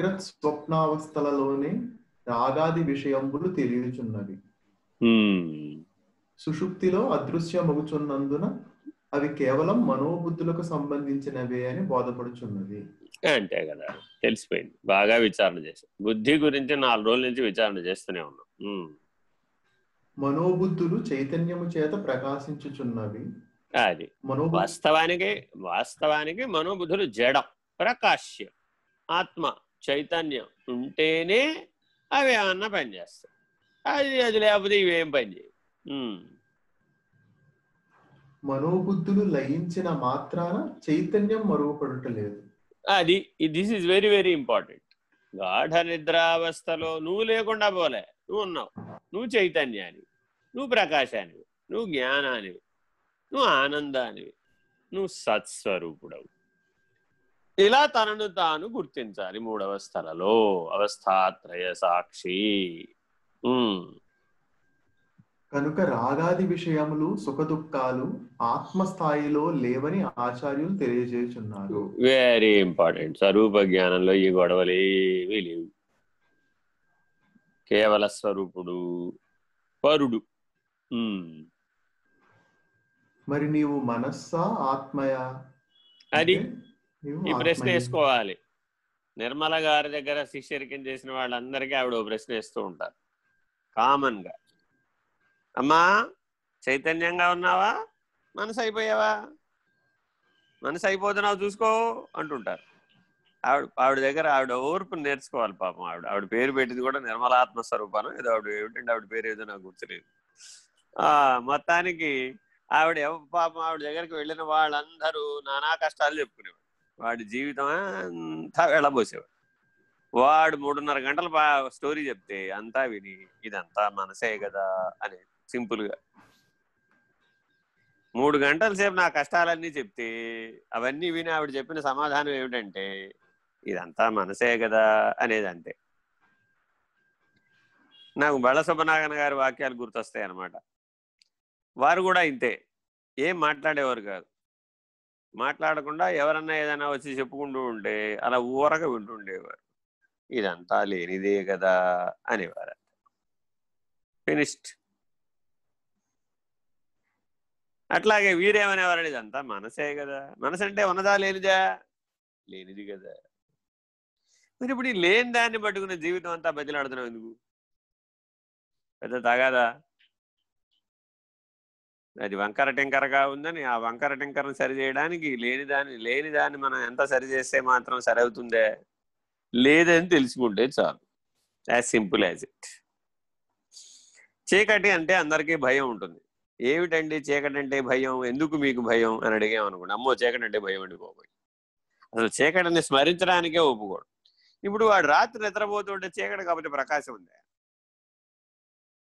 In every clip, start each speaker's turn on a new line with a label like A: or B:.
A: జాగ్రత్త స్వప్నావస్థలలోనే రాగాది విషయంబులు తెలియచున్నవి. సుషుప్తిలో అదృశ్యమగుచున్నందున అవి కేవలం మనోబుద్ధులకు సంబంధించినవే అని బోధపడుచున్నది
B: అంతే కదా. తెలిసిపోయింది. బాగా విచారణ చేసాం బుద్ధి గురించి నాలుగు రోజుల నుంచి విచారణ చేస్తూనే ఉన్నాం. ఉమ్.
A: మనోబుద్ధులు చైతన్యము చేత ప్రకాశించుచున్నవి.
B: అది. వాస్తవానికి వాస్తవానికి మనోబుద్ధులు జడం ప్రకాశ్యం ఆత్మ చైతన్యం ఉంటేనే అవి ఏమన్నా పనిచేస్తాయి అది అది లేకపోతే ఇవేం పని చేయవు. ఉమ్.
A: మనోబుద్ధులు లయించిన మాత్రాన చైతన్యం మరుగుపడటలేదు.
B: అది this is very very important. గాఢ నిద్రావస్థలో నువ్వు లేకుండా పోలే. నువ్వు ఉన్నావు. నువ్వు చైతన్యానివి. నువ్వు ప్రకాశానివి. నువ్వు జ్ఞానానివి. నువ్వు ఆనందానివి. నువ్వు సత్స్వరూపుడవు. ఇలా తనను తాను గుర్తించాలి మూడవస్థలలో అవస్థాత్రయ సాక్షి.
A: కనుక రాగాది విషయములు సుఖదుఖాలు ఆత్మస్థాయిలో లేవని ఆచార్యులు తెలియజేయుచున్నారు.
B: వెరీ ఇంపార్టెంట్ స్వరూప జ్ఞానంలో ఈ గొడవలు ఏమీ లేవు. కేవల స్వరూపుడు పరుడు.
A: మరి నీవు మనస్సా ఆత్మయా?
B: అది ఈ ప్రశ్న. వేసుకోవాలి. నిర్మల గారి దగ్గర శిష్యరికం చేసిన వాళ్ళందరికీ ఆవిడ ప్రశ్న వేస్తూ ఉంటారు. కామన్గా. అమ్మా చైతన్యంగా ఉన్నావా? మనసు అయిపోయావా? మనసు అయిపోతున్నావు చూసుకో అంటుంటారు. ఆవిడ ఆవిడ దగ్గర ఆవిడ ఓర్పు నేర్చుకోవాలి పాపం ఆవిడ. ఆవిడ పేరు పెట్టింది కూడా నిర్మలాత్మ స్వరూపాను ఏదో ఆవిడ ఏమిటంటే ఆవిడ పేరు ఏదో నాకు గుర్తులేదు. ఆ మొత్తానికి ఆవిడ పాపం ఆవిడ దగ్గరికి వెళ్ళిన వాళ్ళందరూ నానా కష్టాలు చెప్పుకునేవాడు వాడి జీవితం అంతా వెళ్ళబోసేవాడు. వాడు మూడున్నర గంటల స్టోరీ చెప్తే అంతా విని ఇదంతా మనసే కదా అని సింపుల్గా మూడు గంటల సేపు నా కష్టాలన్నీ చెప్తే అవన్నీ విని ఆవిడ చెప్పిన సమాధానం ఏమిటంటే ఇదంతా మనసే కదా అనేది అంతే. నాకు బళ్ళ సుబ్బనాగన్ గారి వాక్యాలు గుర్తొస్తాయి అనమాట వారు కూడా ఇంతే. ఏం మాట్లాడేవారు కాదు. మాట్లాడకుండా ఎవరన్నా ఏదైనా వచ్చి చెప్పుకుంటూ ఉంటే అలా ఊరక వింటుండేవారు ఇదంతా లేనిదే కదా అనేవారు ఫినిష్డ్. అట్లాగే వీరేమనేవారు ఇదంతా మనసే కదా. మనసు అంటే ఉన్నదా లేనిదా? లేనిది కదా. మరి ఇప్పుడు ఈ లేని దాన్ని పట్టుకునే జీవితం అంతా బతిలాడుతున్నావు ఎందుకు? పెద్ద తగాదా? అది వంకర టింకరగా ఉందని ఆ వంకర టింకరను సరిచేయడానికి లేని దాన్ని లేని దాన్ని మనం ఎంత సరి చేస్తే మాత్రం సరి లేదని తెలుసుకుంటే చాలు. As simple as it. చీకటి అంటే అందరికీ భయం ఉంటుంది. ఏమిటండి చీకటి అంటే భయం? ఎందుకు మీకు భయం? అని అడిగామనుకోండి అమ్మో చీకటి అంటే భయం అండి బాబోయ్. అసలు చీకటిని స్మరించడానికే ఒప్పుకోడు. ఇప్పుడు వాడు రాత్రి నిద్రపోతుంటే చీకటి కాబట్టి ప్రకాశం ఉంది.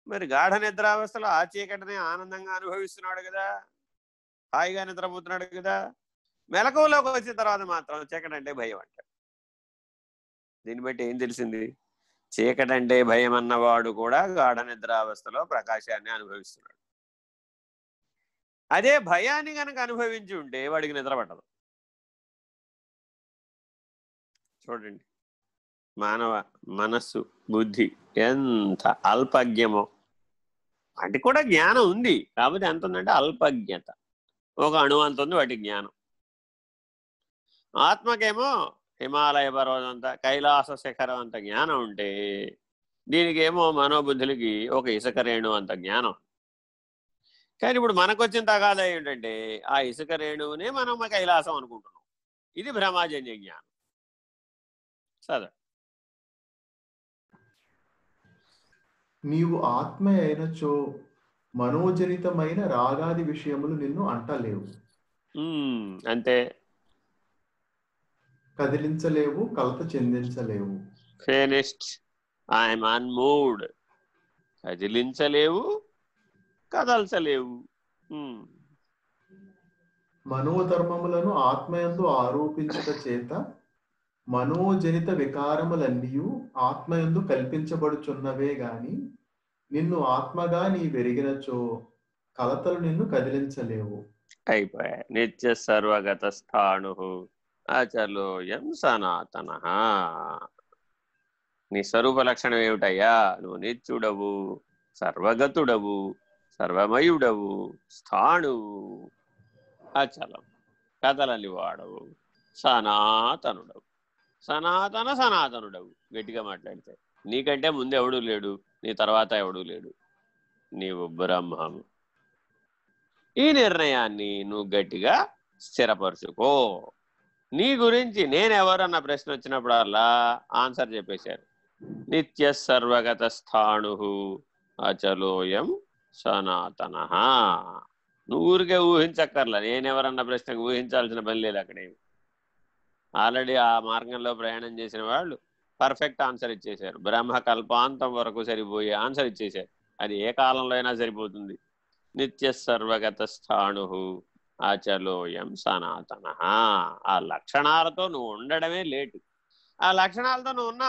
B: మరి గాఢ నిద్రావస్థలో ఆ చీకటిని ఆనందంగా అనుభవిస్తున్నాడు కదా? హాయిగా నిద్రపోతున్నాడు కదా? మెలకువలోకి వచ్చిన తర్వాత మాత్రం చీకటంటే భయం అంటాడు దీన్ని బట్టి ఏం తెలిసింది? చీకటంటే భయం అన్నవాడు కూడా గాఢ నిద్రావస్థలో ప్రకాశాన్ని అనుభవిస్తున్నాడు. అదే భయాన్ని కనుక అనుభవించి ఉంటే వాడికి నిద్ర పట్టదు. చూడండి. మానవ మనస్సు బుద్ధి ఎంత అల్పజ్ఞమో వాటికి కూడా జ్ఞానం ఉంది. కాకపోతే ఎంత ఉందంటే అల్పజ్ఞత. ఒక అణువంత ఉంది వాటి జ్ఞానం. ఆత్మకేమో హిమాలయ పర్వతం అంత కైలాస శిఖరం అంత జ్ఞానం ఉంటే దీనికేమో మనోబుద్ధులకి ఒక ఇసుక రేణు అంత జ్ఞానం. కానీ ఇప్పుడు మనకు వచ్చిన తగాదా ఏంటంటే ఆ ఇసుక రేణువునే మనం మా కైలాసం అనుకుంటున్నాం. ఇది భ్రమాజన్య జ్ఞానం. చదవ
A: నీవు ఆత్మ అయినచో మనోజనితమైన రాగాది విషయములు నిన్ను అంటలేవు.
B: అంతే
A: కదిలించలేవు కలత చెందించలేవు.
B: Finished I'm అన్మూవ్డ్ కదిలించలేవు కదల్చలేవు.
A: మనోధర్మములను ఆత్మయందు ఆరోపించుట చేత మనోజనిత వికారములన్నీ ఆత్మయందు కల్పించబడుచున్నవే గాని నిన్ను ఆత్మగా నీ వెరిగినచో కలతలు నిన్ను కదిలించలేవు.
B: అయిపోయా. నిత్య సర్వగత స్థాణు అచలోయం సనాతన. నీ స్వరూప లక్షణం ఏమిటయ్యా? నువ్వు నిత్యుడవు సర్వగతుడవు సర్వమయుడవు స్థాణువు అచలం కథలని వాడవు. సనాతనుడవు. సనాతన సనాతనుడవు. గట్టిగా మాట్లాడితే. నీకంటే ముందు ఎవడూ లేడు నీ తర్వాత ఎవడూ లేడు. నీవు బ్రహ్మము. ఈ నిర్ణయాన్ని నువ్వు గట్టిగా స్థిరపరుచుకో. నీ గురించి నేనెవరన్న ప్రశ్న వచ్చినప్పుడల్లా ఆన్సర్ చెప్పేశారు. నిత్య సర్వగత స్థాణు అచలోయం సనాతన. నువ్వు ఊరికే ఊహించక్కర్లా. నేనెవరన్న ప్రశ్నకు ఊహించాల్సిన పని లేదు అక్కడేమి ఆల్రెడీ ఆ మార్గంలో ప్రయాణం చేసిన వాళ్ళు పర్ఫెక్ట్ ఆన్సర్ ఇచ్చేశారు. బ్రహ్మ కల్పాంతం వరకు సరిపోయే ఆన్సర్ ఇచ్చేశారు. అది ఏ కాలంలో అయినా సరిపోతుంది. నిత్య సర్వగత స్థాణు అచలోయం సనాతన. ఆ లక్షణాలతో నువ్వు ఉండడమే లేటు. ఆ లక్షణాలతో నువ్వు ఉన్నావు